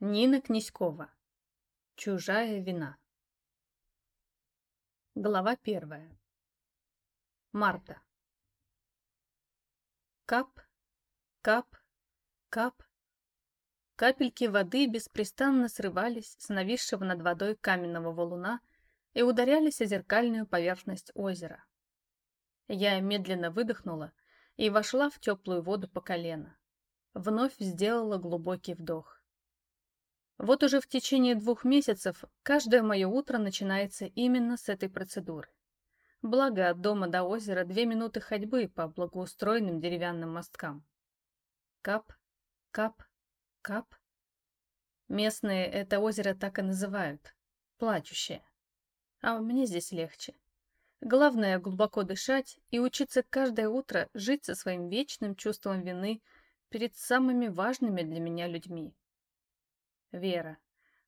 Нина Князькова. Чужая вина. Глава первая. Марта. Кап, кап, кап. Капельки воды беспрестанно срывались с нависшего над водой каменного валуна и ударялись о зеркальную поверхность озера. Я медленно выдохнула и вошла в теплую воду по колено. Вновь сделала глубокий вдох. Вот уже в течение двух месяцев каждое мое утро начинается именно с этой процедуры. Благо, от дома до озера две минуты ходьбы по благоустроенным деревянным мосткам. Кап, кап, кап. Местные это озеро так и называют. Плачущее. А мне здесь легче. Главное глубоко дышать и учиться каждое утро жить со своим вечным чувством вины перед самыми важными для меня людьми. Вера,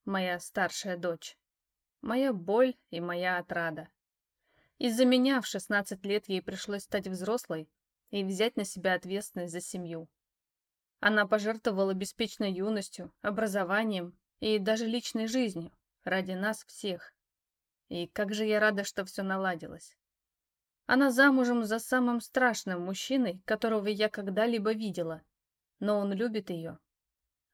моя старшая дочь. Моя боль и моя отрада. Из-за меня в 16 лет ей пришлось стать взрослой и взять на себя ответственность за семью. Она пожертвовала беспечной юностью, образованием и даже личной жизнью ради нас всех. И как же я рада, что все наладилось. Она замужем за самым страшным мужчиной, которого я когда-либо видела, но он любит ее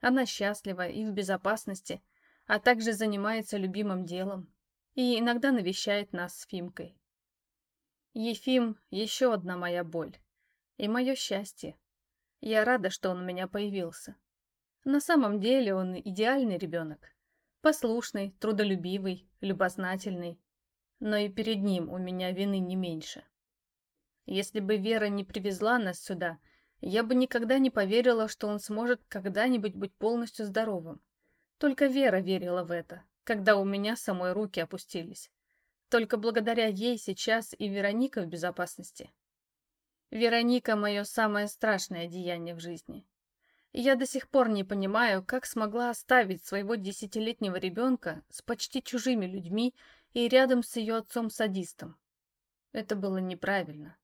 она счастлива и в безопасности, а также занимается любимым делом и иногда навещает нас с Фимкой. Ефим — еще одна моя боль и мое счастье. Я рада, что он у меня появился. На самом деле он идеальный ребенок. Послушный, трудолюбивый, любознательный. Но и перед ним у меня вины не меньше. Если бы Вера не привезла нас сюда — я бы никогда не поверила, что он сможет когда-нибудь быть полностью здоровым. Только Вера верила в это, когда у меня самой руки опустились. Только благодаря ей сейчас и Вероника в безопасности. Вероника — мое самое страшное деяние в жизни. Я до сих пор не понимаю, как смогла оставить своего десятилетнего ребенка с почти чужими людьми и рядом с ее отцом-садистом. Это было неправильно.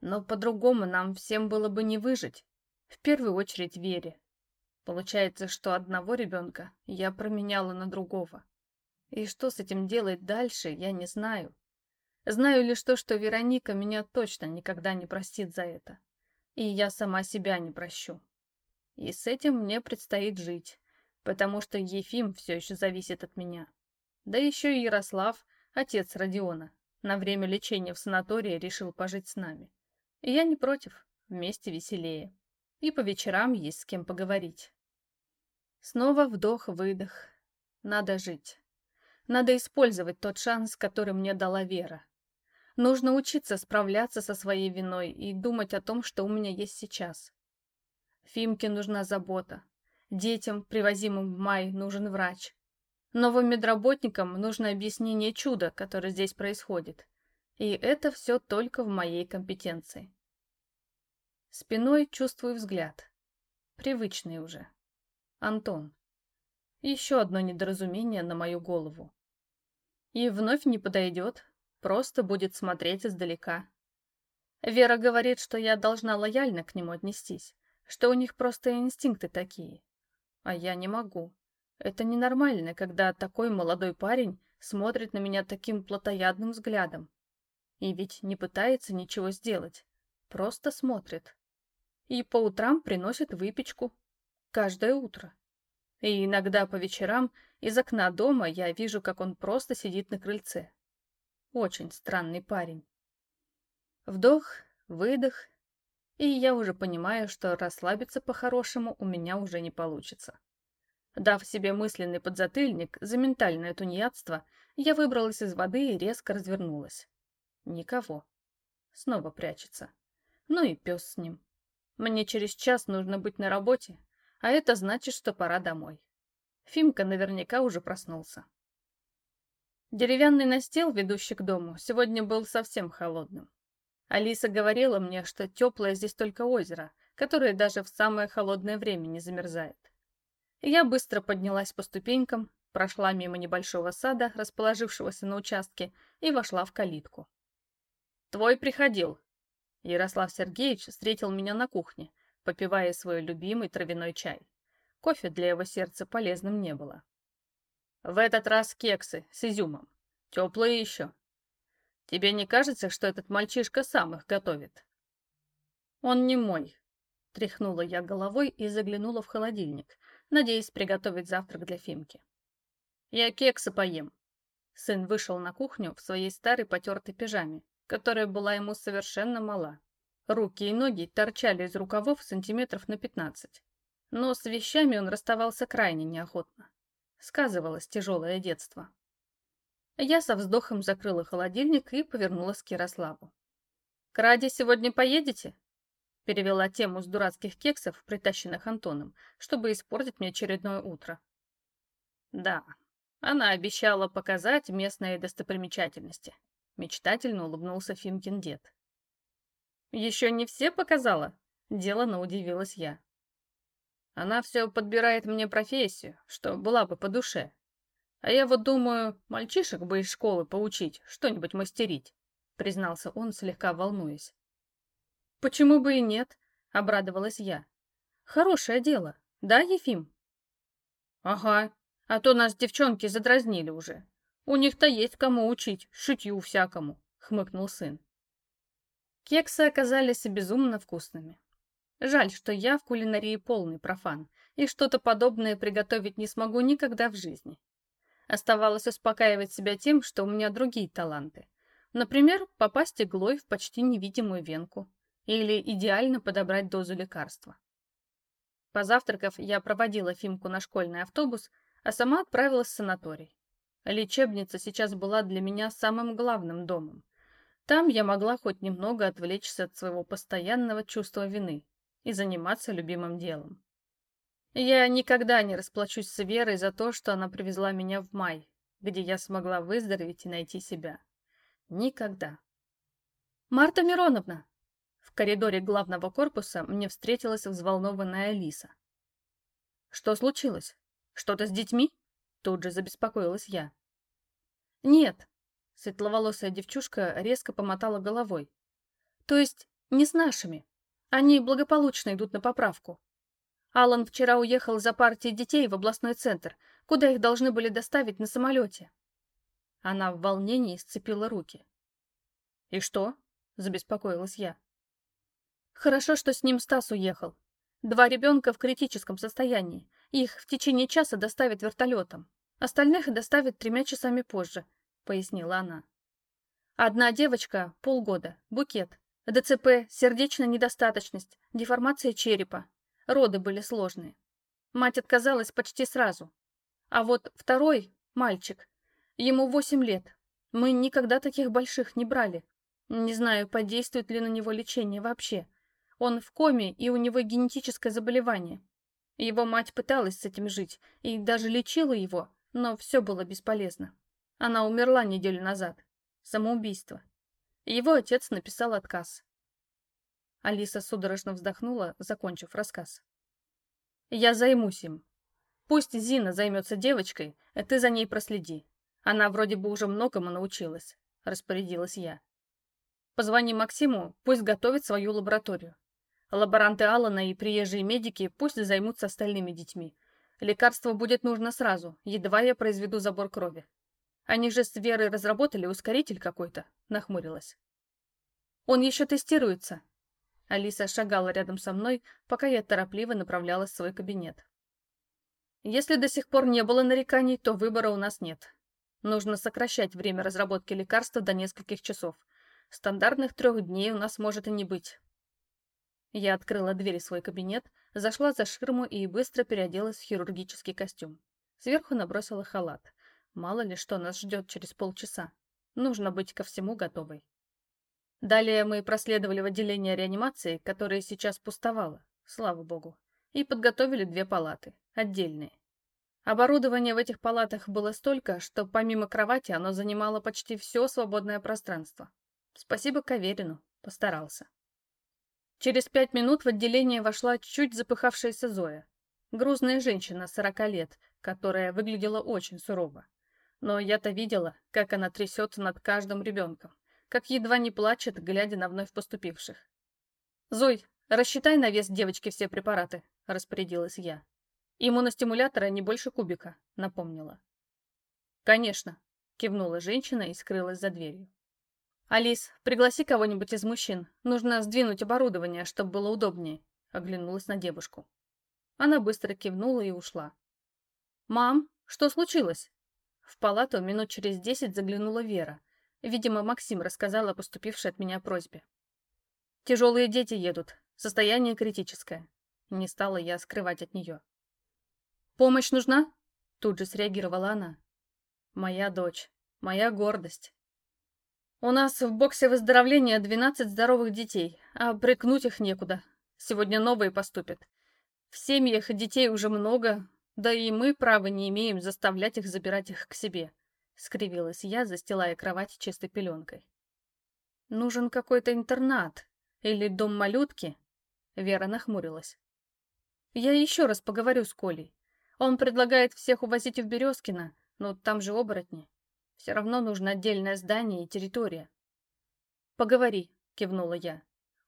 Но по-другому нам всем было бы не выжить. В первую очередь Вере. Получается, что одного ребенка я променяла на другого. И что с этим делать дальше, я не знаю. Знаю лишь то, что Вероника меня точно никогда не простит за это. И я сама себя не прощу. И с этим мне предстоит жить, потому что Ефим все еще зависит от меня. Да еще и Ярослав, отец Родиона, на время лечения в санатории решил пожить с нами. Я не против, вместе веселее. И по вечерам есть с кем поговорить. Снова вдох-выдох. Надо жить. Надо использовать тот шанс, который мне дала Вера. Нужно учиться справляться со своей виной и думать о том, что у меня есть сейчас. Фимке нужна забота. Детям, привозимым в май, нужен врач. Новым медработникам нужно объяснение чуда, которое здесь происходит. И это все только в моей компетенции. Спиной чувствую взгляд. Привычный уже. Антон. Еще одно недоразумение на мою голову. И вновь не подойдет, просто будет смотреть издалека. Вера говорит, что я должна лояльно к нему отнестись, что у них просто инстинкты такие. А я не могу. Это ненормально, когда такой молодой парень смотрит на меня таким плотоядным взглядом. И ведь не пытается ничего сделать, просто смотрит. И по утрам приносит выпечку. Каждое утро. И иногда по вечерам из окна дома я вижу, как он просто сидит на крыльце. Очень странный парень. Вдох, выдох, и я уже понимаю, что расслабиться по-хорошему у меня уже не получится. Дав себе мысленный подзатыльник за ментальное тунеядство, я выбралась из воды и резко развернулась. Никого. Снова прячется. Ну и пес с ним. Мне через час нужно быть на работе, а это значит, что пора домой. Фимка наверняка уже проснулся. Деревянный настил, ведущий к дому, сегодня был совсем холодным. Алиса говорила мне, что теплое здесь только озеро, которое даже в самое холодное время не замерзает. Я быстро поднялась по ступенькам, прошла мимо небольшого сада, расположившегося на участке, и вошла в калитку. «Твой приходил». Ярослав Сергеевич встретил меня на кухне, попивая свой любимый травяной чай. кофе для его сердца полезным не было. В этот раз кексы с изюмом. Теплые еще. Тебе не кажется, что этот мальчишка сам их готовит? Он не мой. Тряхнула я головой и заглянула в холодильник, надеясь приготовить завтрак для Фимки. Я кексы поем. Сын вышел на кухню в своей старой потертой пижаме, которая была ему совершенно мала. Руки и ноги торчали из рукавов сантиметров на пятнадцать. Но с вещами он расставался крайне неохотно. Сказывалось тяжелое детство. Я со вздохом закрыла холодильник и повернулась к Ярославу. «К Раде сегодня поедете?» Перевела тему с дурацких кексов, притащенных Антоном, чтобы испортить мне очередное утро. «Да, она обещала показать местные достопримечательности», мечтательно улыбнулся Фимкин дед. «Еще не все показала?» — делано удивилась я. «Она все подбирает мне профессию, что была бы по душе. А я вот думаю, мальчишек бы из школы поучить, что-нибудь мастерить», — признался он, слегка волнуясь. «Почему бы и нет?» — обрадовалась я. «Хорошее дело, да, Ефим?» «Ага, а то нас девчонки задразнили уже. У них-то есть кому учить, шитью всякому», — хмыкнул сын. Кексы оказались безумно вкусными. Жаль, что я в кулинарии полный профан, и что-то подобное приготовить не смогу никогда в жизни. Оставалось успокаивать себя тем, что у меня другие таланты. Например, попасть иглой в почти невидимую венку или идеально подобрать дозу лекарства. Позавтракав, я проводила Фимку на школьный автобус, а сама отправилась в санаторий. Лечебница сейчас была для меня самым главным домом. Там я могла хоть немного отвлечься от своего постоянного чувства вины и заниматься любимым делом. Я никогда не расплачусь с Верой за то, что она привезла меня в май, где я смогла выздороветь и найти себя. Никогда. «Марта Мироновна!» В коридоре главного корпуса мне встретилась взволнованная Алиса. «Что случилось? Что-то с детьми?» Тут же забеспокоилась я. «Нет, Светловолосая девчушка резко помотала головой. То есть не с нашими. Они благополучно идут на поправку. Алан вчера уехал за партией детей в областной центр, куда их должны были доставить на самолете. Она в волнении сцепила руки. «И что?» — забеспокоилась я. «Хорошо, что с ним Стас уехал. Два ребенка в критическом состоянии. Их в течение часа доставят вертолетом. Остальных доставят тремя часами позже, пояснила она. Одна девочка, полгода, букет, ДЦП, сердечная недостаточность, деформация черепа. Роды были сложные. Мать отказалась почти сразу. А вот второй, мальчик, ему восемь лет. Мы никогда таких больших не брали. Не знаю, подействует ли на него лечение вообще. Он в коме, и у него генетическое заболевание. Его мать пыталась с этим жить и даже лечила его, но все было бесполезно. Она умерла неделю назад. Самоубийство. Его отец написал отказ. Алиса судорожно вздохнула, закончив рассказ. «Я займусь им. Пусть Зина займется девочкой, а ты за ней проследи. Она вроде бы уже многому научилась», — распорядилась я. «Позвони Максиму, пусть готовит свою лабораторию. Лаборанты Алана и приезжие медики пусть займутся остальными детьми. Лекарство будет нужно сразу, едва я произведу забор крови. Они же с Верой разработали ускоритель какой-то, нахмурилась. Он еще тестируется. Алиса шагала рядом со мной, пока я торопливо направлялась в свой кабинет. Если до сих пор не было нареканий, то выбора у нас нет. Нужно сокращать время разработки лекарства до нескольких часов. Стандартных трех дней у нас может и не быть. Я открыла дверь в свой кабинет, зашла за ширму и быстро переоделась в хирургический костюм. Сверху набросила халат. Мало ли что нас ждет через полчаса. Нужно быть ко всему готовой. Далее мы проследовали в отделение реанимации, которое сейчас пустовало, слава богу, и подготовили две палаты, отдельные. Оборудования в этих палатах было столько, что помимо кровати оно занимало почти все свободное пространство. Спасибо Каверину, постарался. Через пять минут в отделение вошла чуть запыхавшаяся Зоя. Грузная женщина сорока лет, которая выглядела очень сурово. Но я-то видела, как она трясется над каждым ребенком, как едва не плачет, глядя на вновь поступивших. «Зой, рассчитай на вес девочки все препараты», — распорядилась я. Иммуностимулятора не больше кубика, напомнила. Конечно, кивнула женщина и скрылась за дверью. «Алис, пригласи кого-нибудь из мужчин. Нужно сдвинуть оборудование, чтобы было удобнее», — оглянулась на девушку. Она быстро кивнула и ушла. «Мам, что случилось?» В палату минут через десять заглянула Вера. Видимо, Максим рассказал о поступившей от меня просьбе. «Тяжелые дети едут. Состояние критическое». Не стала я скрывать от нее. «Помощь нужна?» Тут же среагировала она. «Моя дочь. Моя гордость. У нас в боксе выздоровления 12 здоровых детей, а прикнуть их некуда. Сегодня новые поступят. В семьях детей уже много, да и мы права не имеем заставлять их забирать их к себе. Скривилась я, застилая кровать чистой пеленкой. Нужен какой-то интернат или дом малютки. Вера нахмурилась. Я еще раз поговорю с Колей. Он предлагает всех увозить в Березкино, но там же оборотни. Все равно нужно отдельное здание и территория. Поговори, кивнула я.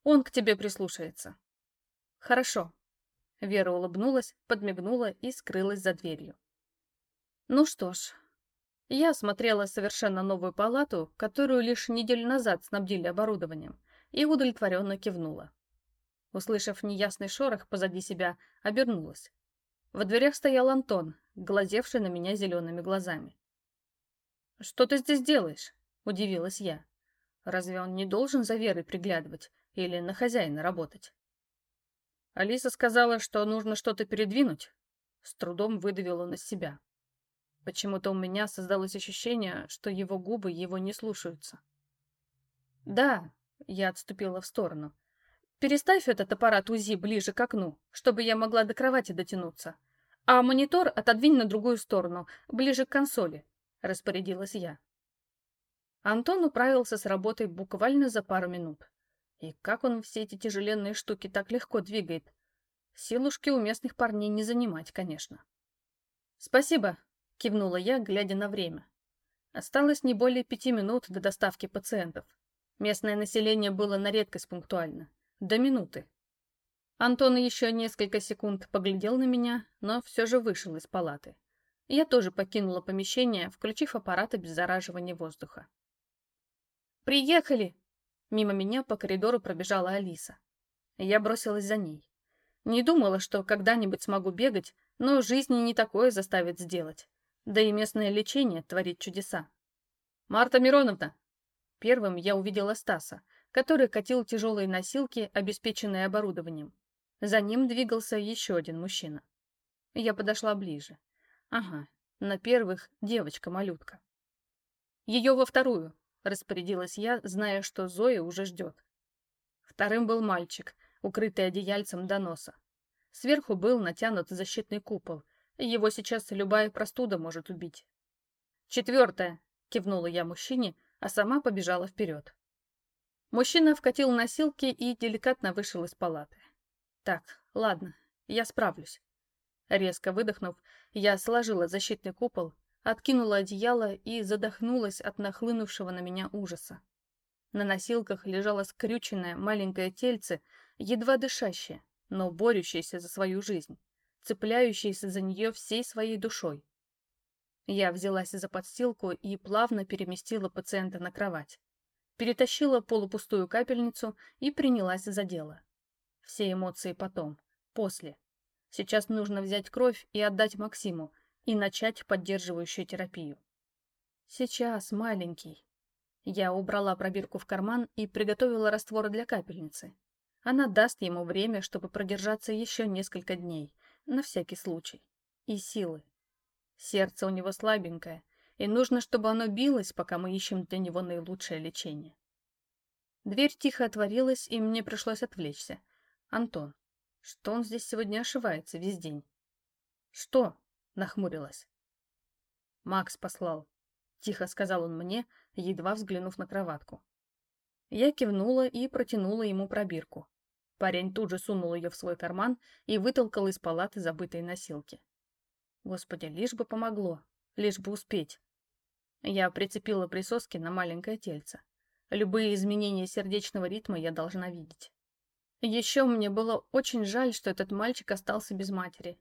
Он к тебе прислушается. Хорошо. Вера улыбнулась, подмигнула и скрылась за дверью. Ну что ж, я осмотрела совершенно новую палату, которую лишь неделю назад снабдили оборудованием, и удовлетворенно кивнула. Услышав неясный шорох позади себя, обернулась. Во дверях стоял Антон, глазевший на меня зелеными глазами. «Что ты здесь делаешь?» — удивилась я. «Разве он не должен за Верой приглядывать или на хозяина работать?» Алиса сказала, что нужно что-то передвинуть. С трудом выдавил он из себя. Почему-то у меня создалось ощущение, что его губы его не слушаются. «Да», — я отступила в сторону. «Переставь этот аппарат УЗИ ближе к окну, чтобы я могла до кровати дотянуться. А монитор отодвинь на другую сторону, ближе к консоли. — распорядилась я. Антон управился с работой буквально за пару минут. И как он все эти тяжеленные штуки так легко двигает? Силушки у местных парней не занимать, конечно. «Спасибо», — кивнула я, глядя на время. Осталось не более пяти минут до доставки пациентов. Местное население было на редкость пунктуально. До минуты. Антон еще несколько секунд поглядел на меня, но все же вышел из палаты. Я тоже покинула помещение, включив аппарат обеззараживания воздуха. «Приехали!» Мимо меня по коридору пробежала Алиса. Я бросилась за ней. Не думала, что когда-нибудь смогу бегать, но жизни не такое заставит сделать. Да и местное лечение творит чудеса. «Марта Мироновна!» Первым я увидела Стаса, который катил тяжелые носилки, обеспеченные оборудованием. За ним двигался еще один мужчина. Я подошла ближе. Ага, на первых девочка-малютка. Ее во вторую, распорядилась я, зная, что Зоя уже ждет. Вторым был мальчик, укрытый одеяльцем до носа. Сверху был натянут защитный купол. Его сейчас любая простуда может убить. «Четвертое!» — кивнула я мужчине, а сама побежала вперед. Мужчина вкатил носилки и деликатно вышел из палаты. «Так, ладно, я справлюсь». Резко выдохнув, я сложила защитный купол, откинула одеяло и задохнулась от нахлынувшего на меня ужаса. На носилках лежало скрюченное маленькое тельце, едва дышащее, но борющееся за свою жизнь, цепляющееся за нее всей своей душой. Я взялась за подстилку и плавно переместила пациента на кровать. Перетащила полупустую капельницу и принялась за дело. Все эмоции потом, после. Сейчас нужно взять кровь и отдать Максиму, и начать поддерживающую терапию. Сейчас, маленький. Я убрала пробирку в карман и приготовила раствор для капельницы. Она даст ему время, чтобы продержаться еще несколько дней, на всякий случай. И силы. Сердце у него слабенькое, и нужно, чтобы оно билось, пока мы ищем для него наилучшее лечение. Дверь тихо отворилась, и мне пришлось отвлечься. Антон. Что он здесь сегодня ошивается весь день? Что? Нахмурилась. Макс послал. Тихо сказал он мне, едва взглянув на кроватку. Я кивнула и протянула ему пробирку. Парень тут же сунул ее в свой карман и вытолкал из палаты забытые носилки. Господи, лишь бы помогло, лишь бы успеть. Я прицепила присоски на маленькое тельце. Любые изменения сердечного ритма я должна видеть. Еще мне было очень жаль, что этот мальчик остался без матери.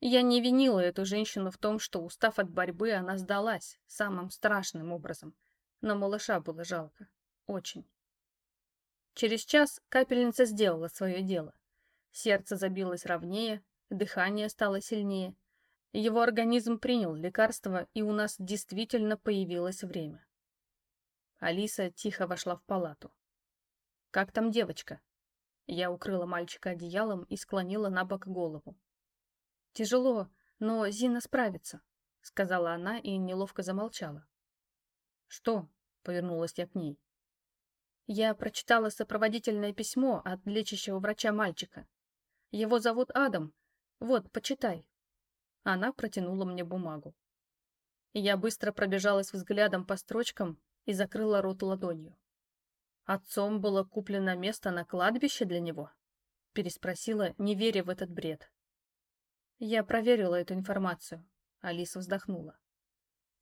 Я не винила эту женщину в том, что, устав от борьбы, она сдалась самым страшным образом. Но малыша было жалко. Очень. Через час капельница сделала свое дело. Сердце забилось ровнее, дыхание стало сильнее. Его организм принял лекарство, и у нас действительно появилось время. Алиса тихо вошла в палату. «Как там девочка?» Я укрыла мальчика одеялом и склонила на бок голову. «Тяжело, но Зина справится», — сказала она и неловко замолчала. «Что?» — повернулась я к ней. Я прочитала сопроводительное письмо от лечащего врача мальчика. Его зовут Адам. Вот, почитай. Она протянула мне бумагу. Я быстро пробежалась взглядом по строчкам и закрыла рот ладонью. Отцом было куплено место на кладбище для него? Переспросила, не веря в этот бред. Я проверила эту информацию. Алиса вздохнула.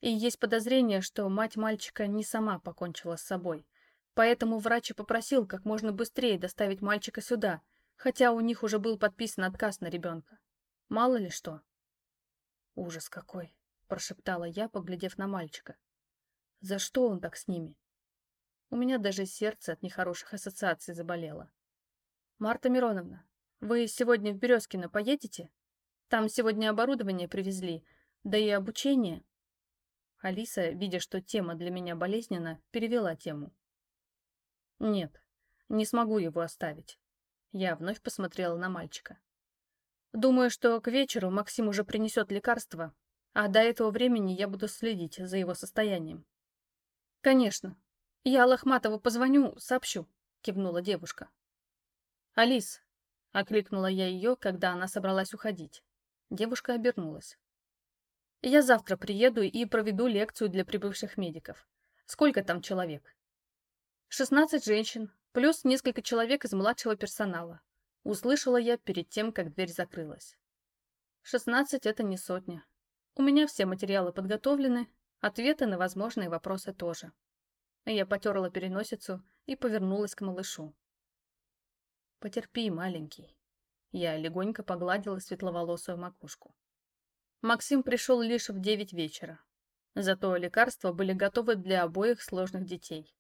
И есть подозрение, что мать мальчика не сама покончила с собой. Поэтому врач и попросил как можно быстрее доставить мальчика сюда, хотя у них уже был подписан отказ на ребенка. Мало ли что. «Ужас какой!» — прошептала я, поглядев на мальчика. «За что он так с ними?» У меня даже сердце от нехороших ассоциаций заболело. «Марта Мироновна, вы сегодня в Березкино поедете? Там сегодня оборудование привезли, да и обучение». Алиса, видя, что тема для меня болезненна, перевела тему. «Нет, не смогу его оставить». Я вновь посмотрела на мальчика. Думаю, что к вечеру Максим уже принесет лекарство, а до этого времени я буду следить за его состоянием. Конечно. Я Лохматову позвоню, сообщу, кивнула девушка. Алис, окликнула я ее, когда она собралась уходить. Девушка обернулась. Я завтра приеду и проведу лекцию для прибывших медиков. Сколько там человек? Шестнадцать женщин, плюс несколько человек из младшего персонала. Услышала я перед тем, как дверь закрылась. Шестнадцать — это не сотня. У меня все материалы подготовлены, ответы на возможные вопросы тоже. Я потерла переносицу и повернулась к малышу. «Потерпи, маленький». Я легонько погладила светловолосую макушку. Максим пришел лишь в девять вечера. Зато лекарства были готовы для обоих сложных детей.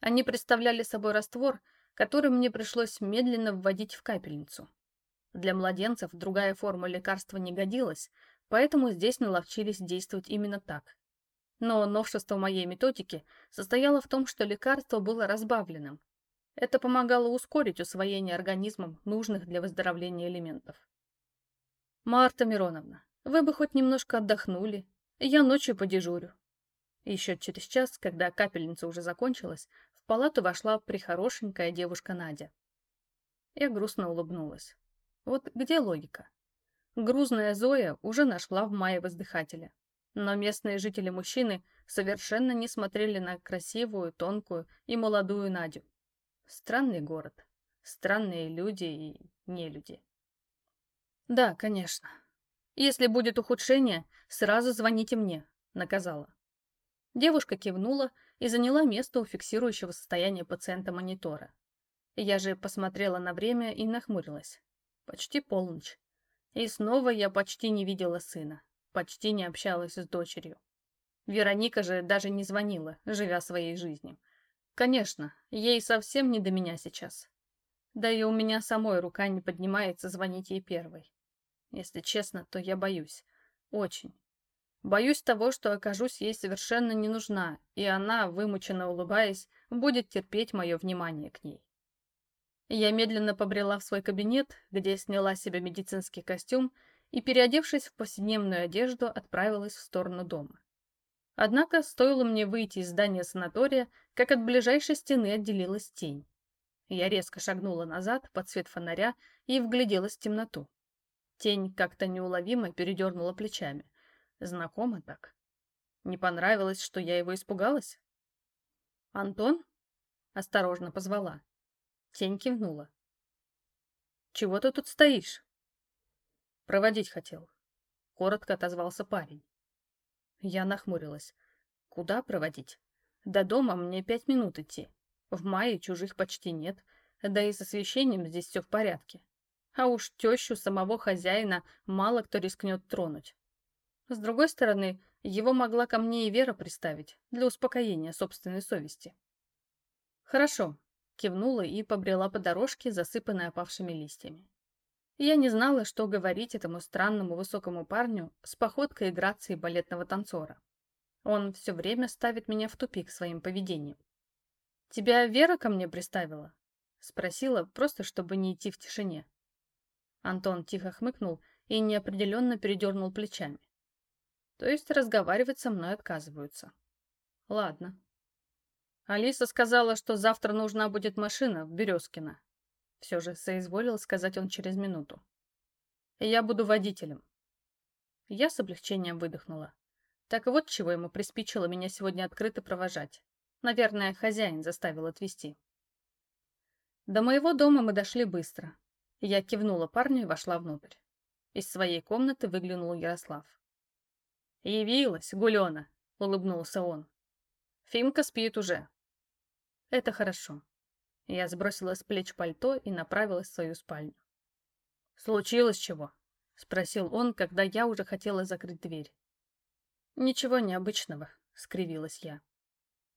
Они представляли собой раствор, который мне пришлось медленно вводить в капельницу. Для младенцев другая форма лекарства не годилась, поэтому здесь наловчились действовать именно так. Но новшество моей методики состояло в том, что лекарство было разбавленным. Это помогало ускорить усвоение организмом нужных для выздоровления элементов. «Марта Мироновна, вы бы хоть немножко отдохнули. Я ночью подежурю». Еще через час, когда капельница уже закончилась, в палату вошла прихорошенькая девушка Надя. Я грустно улыбнулась. Вот где логика? Грузная Зоя уже нашла в мае воздыхателя. Но местные жители-мужчины совершенно не смотрели на красивую, тонкую и молодую Надю. Странный город. Странные люди и нелюди. Да, конечно. Если будет ухудшение, сразу звоните мне, наказала. Девушка кивнула и заняла место у фиксирующего состояние пациента монитора. Я же посмотрела на время и нахмурилась. Почти полночь. И снова я почти не видела сына, почти не общалась с дочерью. Вероника же даже не звонила, живя своей жизнью. Конечно, ей совсем не до меня сейчас. Да и у меня самой рука не поднимается звонить ей первой. Если честно, то я боюсь. Очень. Боюсь того, что окажусь ей совершенно не нужна, и она, вымученно улыбаясь, будет терпеть мое внимание к ней. Я медленно побрела в свой кабинет, где сняла себе медицинский костюм и, переодевшись в повседневную одежду, отправилась в сторону дома. Однако, стоило мне выйти из здания санатория, как от ближайшей стены отделилась тень. Я резко шагнула назад под свет фонаря и вгляделась в темноту. Тень как-то неуловимо передернула плечами. Знакомо так. Не понравилось, что я его испугалась? «Антон?» — осторожно позвала. Тень кивнула. «Чего ты тут стоишь?» «Проводить хотел», — коротко отозвался парень. Я нахмурилась. «Куда проводить? До дома мне пять минут идти. В мае чужих почти нет, да и с освещением здесь все в порядке. А уж тещу самого хозяина мало кто рискнет тронуть. С другой стороны, его могла ко мне и Вера приставить для успокоения собственной совести. «Хорошо», — кивнула и побрела по дорожке, засыпанной опавшими листьями. Я не знала, что говорить этому странному высокому парню с походкой и грацией балетного танцора. Он все время ставит меня в тупик своим поведением. «Тебя Вера ко мне приставила?» — спросила, просто чтобы не идти в тишине. Антон тихо хмыкнул и неопределенно передернул плечами. То есть разговаривать со мной отказываются. Ладно. Алиса сказала, что завтра нужна будет машина в Березкино. Все же соизволил сказать он через минуту. Я буду водителем. Я с облегчением выдохнула. Так вот, чего ему приспичило меня сегодня открыто провожать. Наверное, хозяин заставил отвезти. До моего дома мы дошли быстро. Я кивнула парню и вошла внутрь. Из своей комнаты выглянул Ярослав. «Явилась, Гулена!» — улыбнулся он. «Фимка спит уже». «Это хорошо». Я сбросила с плеч пальто и направилась в свою спальню. «Случилось чего?» — спросил он, когда я уже хотела закрыть дверь. «Ничего необычного», — скривилась я.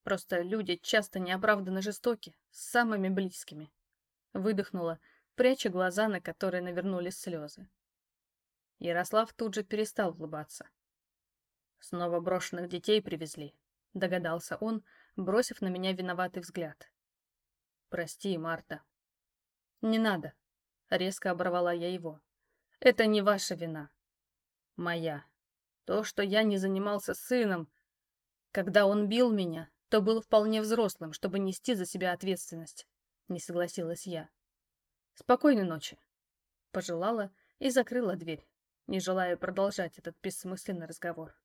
«Просто люди часто неоправданно жестоки, с самыми близкими». Выдохнула, пряча глаза, на которые навернулись слезы. Ярослав тут же перестал улыбаться. Снова брошенных детей привезли, догадался он, бросив на меня виноватый взгляд. Прости, Марта. Не надо, резко оборвала я его. Это не ваша вина. Моя. То, что я не занимался сыном, когда он бил меня, то был вполне взрослым, чтобы нести за себя ответственность. Не согласилась я. Спокойной ночи. Пожелала и закрыла дверь, не желая продолжать этот бессмысленный разговор.